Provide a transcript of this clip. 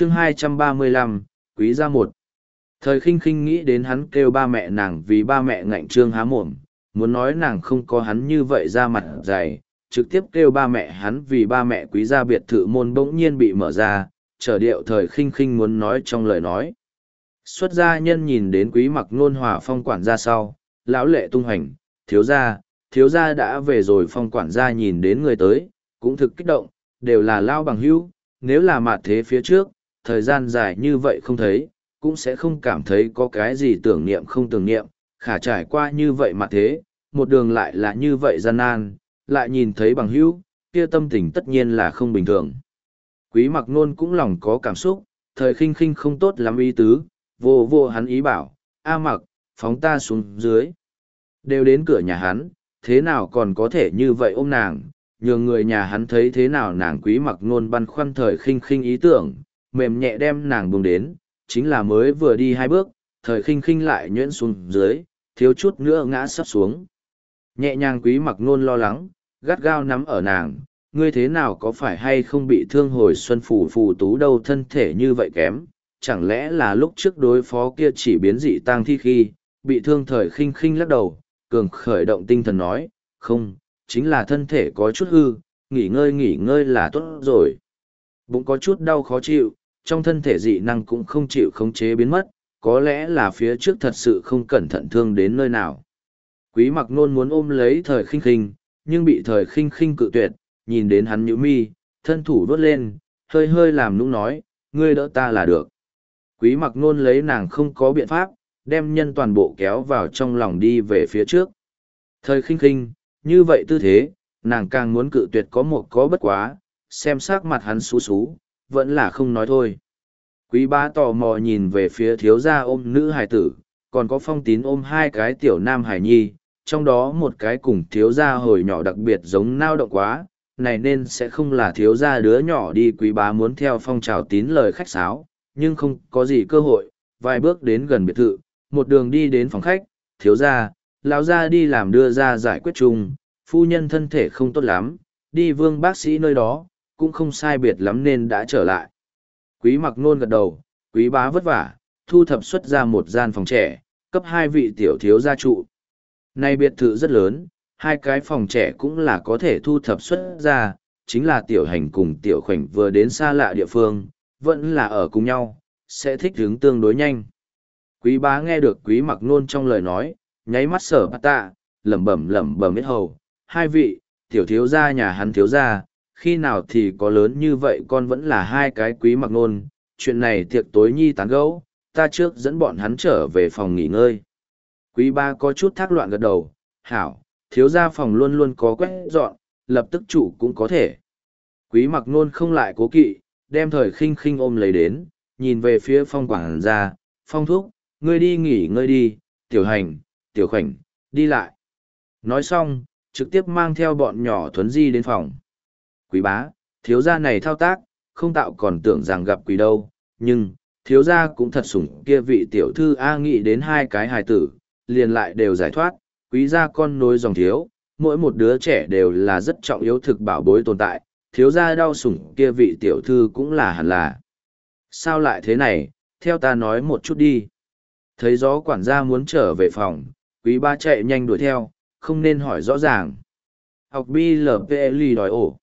chương 235, quý gia một. Thời khinh khinh nghĩ đến hắn kêu ba mẹ nàng vì ba mẹ ngạnh trương há mồm, muốn nói nàng không có hắn như vậy ra mặt dày, trực tiếp kêu ba mẹ hắn vì ba mẹ quý gia biệt thự môn bỗng nhiên bị mở ra, trở điệu thời khinh khinh muốn nói trong lời nói. Xuất gia nhân nhìn đến quý mặc nôn hòa phong quản gia sau, lão lệ tung hành, thiếu gia, thiếu gia đã về rồi phong quản gia nhìn đến người tới, cũng thực kích động, đều là lao bằng hữu, nếu là mặt thế phía trước, thời gian dài như vậy không thấy, cũng sẽ không cảm thấy có cái gì tưởng niệm không tưởng niệm, khả trải qua như vậy mà thế, một đường lại là như vậy gian nan, lại nhìn thấy bằng hữu, kia tâm tình tất nhiên là không bình thường. Quý mặc nôn cũng lòng có cảm xúc, thời khinh khinh không tốt lắm ý tứ, vô vô hắn ý bảo, A mặc, phóng ta xuống dưới. Đều đến cửa nhà hắn, thế nào còn có thể như vậy ôm nàng, nhường người nhà hắn thấy thế nào nàng quý mặc nôn băn khoăn thời khinh khinh ý tưởng, mềm nhẹ đem nàng buông đến, chính là mới vừa đi hai bước, thời khinh khinh lại nhuyễn xuống dưới, thiếu chút nữa ngã sắp xuống. Nhẹ nhàng quý mặc nôn lo lắng, gắt gao nắm ở nàng, ngươi thế nào có phải hay không bị thương hồi xuân phủ phù tú đâu thân thể như vậy kém, chẳng lẽ là lúc trước đối phó kia chỉ biến dị tang thi khi, bị thương thời khinh khinh lắc đầu, cường khởi động tinh thần nói, không, chính là thân thể có chút hư, nghỉ ngơi nghỉ ngơi là tốt rồi. Bụng có chút đau khó chịu, trong thân thể dị năng cũng không chịu khống chế biến mất, có lẽ là phía trước thật sự không cẩn thận thương đến nơi nào. Quý mặc nôn muốn ôm lấy thời khinh khinh, nhưng bị thời khinh khinh cự tuyệt, nhìn đến hắn nhíu mi, thân thủ đốt lên, hơi hơi làm nũng nói, ngươi đỡ ta là được. Quý mặc nôn lấy nàng không có biện pháp, đem nhân toàn bộ kéo vào trong lòng đi về phía trước. Thời khinh khinh, như vậy tư thế, nàng càng muốn cự tuyệt có một có bất quá, xem sắc mặt hắn xú xú, vẫn là không nói thôi. Quý bá tò mò nhìn về phía thiếu gia ôm nữ hải tử, còn có phong tín ôm hai cái tiểu nam hải nhi, trong đó một cái cùng thiếu gia hồi nhỏ đặc biệt giống nao động quá, này nên sẽ không là thiếu gia đứa nhỏ đi quý bá muốn theo phong trào tín lời khách sáo, nhưng không có gì cơ hội, vài bước đến gần biệt thự, một đường đi đến phòng khách, thiếu gia, lão gia đi làm đưa ra giải quyết chung, phu nhân thân thể không tốt lắm, đi vương bác sĩ nơi đó, cũng không sai biệt lắm nên đã trở lại. Quý mặc nôn gật đầu, quý bá vất vả, thu thập xuất ra một gian phòng trẻ, cấp hai vị tiểu thiếu gia trụ. Nay biệt thự rất lớn, hai cái phòng trẻ cũng là có thể thu thập xuất ra, chính là tiểu hành cùng tiểu khoảnh vừa đến xa lạ địa phương, vẫn là ở cùng nhau, sẽ thích hướng tương đối nhanh. Quý bá nghe được quý mặc nôn trong lời nói, nháy mắt sở bát tạ, lẩm bẩm lẩm bẩm biết hầu, hai vị, tiểu thiếu gia nhà hắn thiếu gia, khi nào thì có lớn như vậy con vẫn là hai cái quý mặc nôn, chuyện này tiệc tối nhi tán gẫu, ta trước dẫn bọn hắn trở về phòng nghỉ ngơi. Quý ba có chút thác loạn gật đầu, hảo, thiếu gia phòng luôn luôn có quét dọn, lập tức chủ cũng có thể. Quý mặc nôn không lại cố kỵ, đem thời khinh khinh ôm lấy đến, nhìn về phía phong quảng ra, phong thúc, ngươi đi nghỉ ngơi đi, tiểu hành, tiểu khoảnh, đi lại. Nói xong, trực tiếp mang theo bọn nhỏ thuấn di đến phòng. Quý bá, thiếu gia này thao tác, không tạo còn tưởng rằng gặp quỷ đâu, nhưng, thiếu gia cũng thật sủng kia vị tiểu thư A nghĩ đến hai cái hài tử, liền lại đều giải thoát, quý gia con nối dòng thiếu, mỗi một đứa trẻ đều là rất trọng yếu thực bảo bối tồn tại, thiếu gia đau sủng kia vị tiểu thư cũng là hẳn là. Sao lại thế này, theo ta nói một chút đi. Thấy gió quản gia muốn trở về phòng, quý ba chạy nhanh đuổi theo, không nên hỏi rõ ràng. Học BLPL đòi ổ.